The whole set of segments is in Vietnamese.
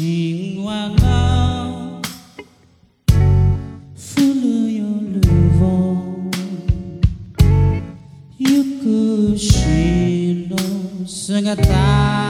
神話が降る夜を行く白姿。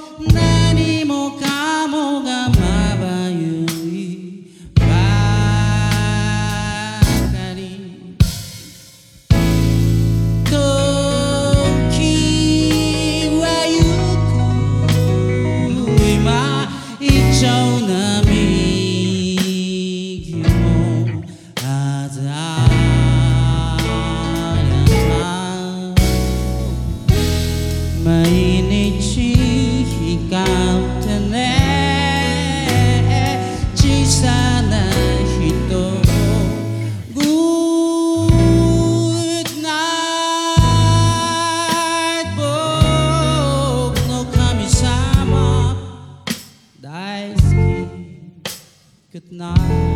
night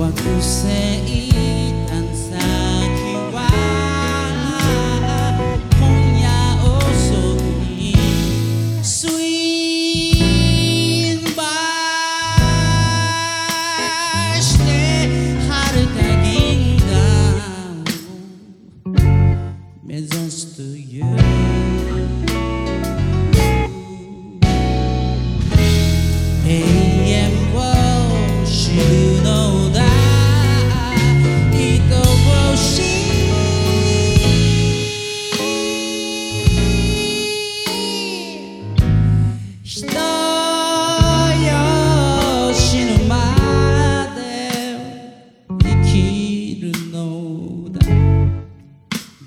Waktu seitan sakiwala Punya oso ni Suin baste Harta gindamu. Mezonstu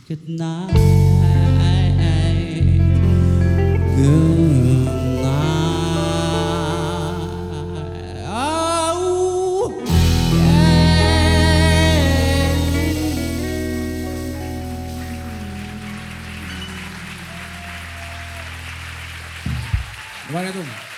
Good night, good night. Oh, yeah. Obrigado.